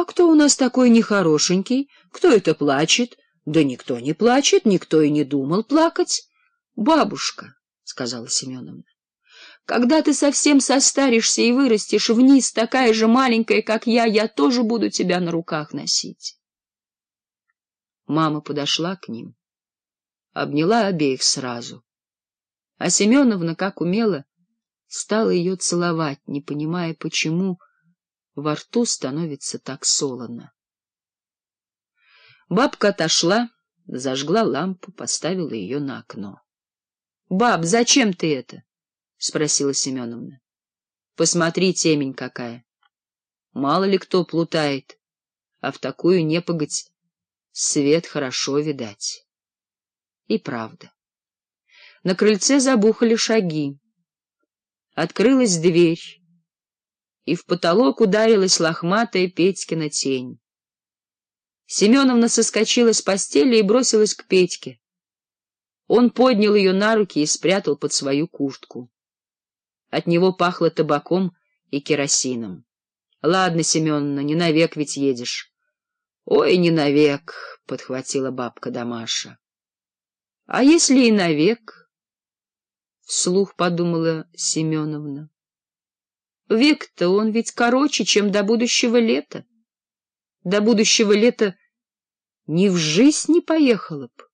А кто у нас такой нехорошенький? Кто это плачет? Да никто не плачет, никто и не думал плакать. Бабушка, — сказала Семеновна, — когда ты совсем состаришься и вырастешь вниз, такая же маленькая, как я, я тоже буду тебя на руках носить. Мама подошла к ним, обняла обеих сразу. А Семеновна, как умела, стала ее целовать, не понимая, почему во рту становится так солоно. Бабка отошла, зажгла лампу, поставила ее на окно. — Баб, зачем ты это? — спросила Семеновна. — Посмотри, темень какая. Мало ли кто плутает, а в такую непогодь свет хорошо видать. И правда. На крыльце забухали шаги. Открылась дверь и в потолок ударилась лохматая Петькина тень. Семеновна соскочила с постели и бросилась к Петьке. Он поднял ее на руки и спрятал под свою куртку. От него пахло табаком и керосином. — Ладно, Семеновна, не навек ведь едешь. — Ой, не навек, — подхватила бабка Дамаша. — А если и навек? — вслух подумала Семеновна. Век-то он ведь короче, чем до будущего лета. До будущего лета ни в жизнь не поехала б.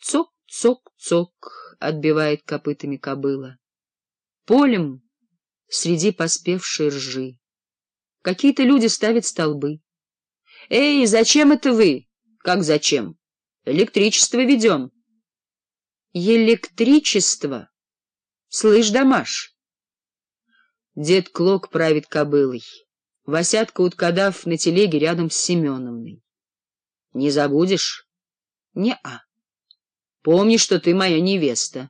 Цок-цок-цок отбивает копытами кобыла. Полем среди поспевшей ржи. Какие-то люди ставят столбы. «Эй, зачем это вы?» «Как зачем?» «Электричество ведем». «Электричество?» «Слышь, Дамаш?» Дед Клок правит кобылой. Васятка уткадав на телеге рядом с Семеновной. — Не забудешь? — Не-а. — Помни, что ты моя невеста.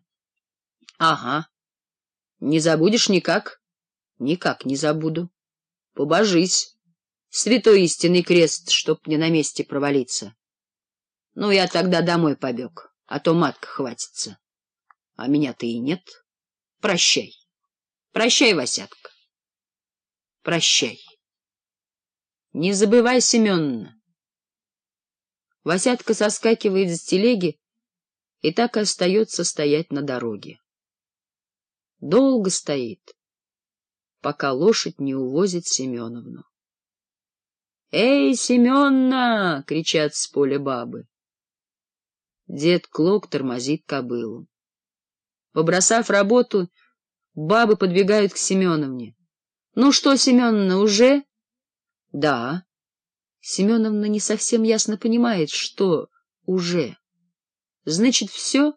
— Ага. — Не забудешь никак? — Никак не забуду. — Побожись. Святой истинный крест, чтоб мне на месте провалиться. Ну, я тогда домой побег, а то матка хватится. А меня-то и нет. Прощай. Прощай, Васятка. Прощай. Не забывай, Семеновна. Васятка соскакивает с телеги и так и остается стоять на дороге. Долго стоит, пока лошадь не увозит Семеновну. — Эй, Семенна! — кричат с поля бабы. Дед Клок тормозит кобылу. Побросав работу, Бабы подбегают к Семеновне. — Ну что, Семеновна, уже? — Да. Семеновна не совсем ясно понимает, что уже. — Значит, все?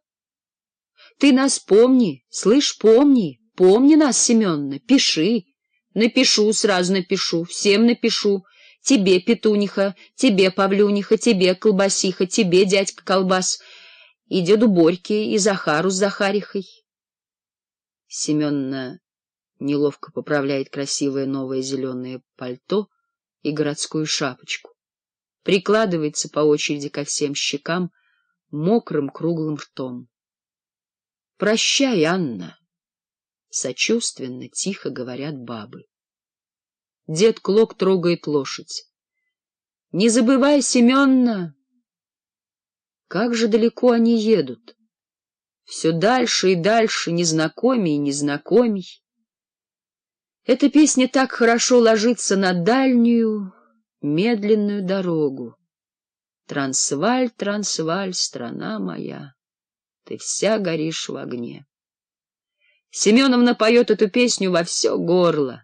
— Ты нас помни, слышь, помни, помни нас, Семеновна, пиши. Напишу, сразу напишу, всем напишу. Тебе, Петуниха, тебе, Павлюниха, тебе, Колбасиха, тебе, дядька Колбас, и деду Борьке, и Захару с Захарихой. Семенна неловко поправляет красивое новое зеленое пальто и городскую шапочку, прикладывается по очереди ко всем щекам мокрым круглым ртом. — Прощай, Анна! — сочувственно, тихо говорят бабы. Дед Клок трогает лошадь. — Не забывай, Семенна! Как же далеко они едут! все дальше и дальше, незнакомей и незнакомей. Эта песня так хорошо ложится на дальнюю, медленную дорогу. Трансваль, трансваль, страна моя, ты вся горишь в огне. Семеновна поет эту песню во все горло.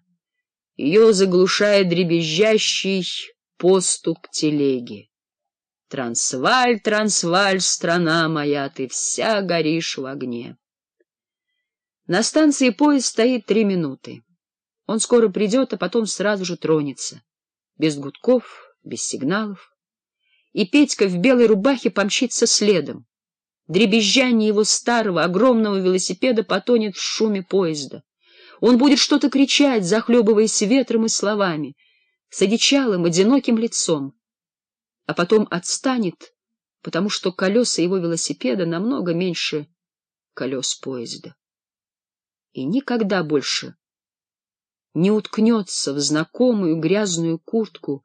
Ее заглушает дребезжащий поступ телеги. Трансваль, трансваль, страна моя, ты вся горишь в огне. На станции поезд стоит три минуты. Он скоро придет, а потом сразу же тронется. Без гудков, без сигналов. И Петька в белой рубахе помчится следом. Дребезжание его старого, огромного велосипеда потонет в шуме поезда. Он будет что-то кричать, захлебываясь ветром и словами, с одичалым, одиноким лицом а потом отстанет, потому что колеса его велосипеда намного меньше колес поезда. И никогда больше не уткнется в знакомую грязную куртку,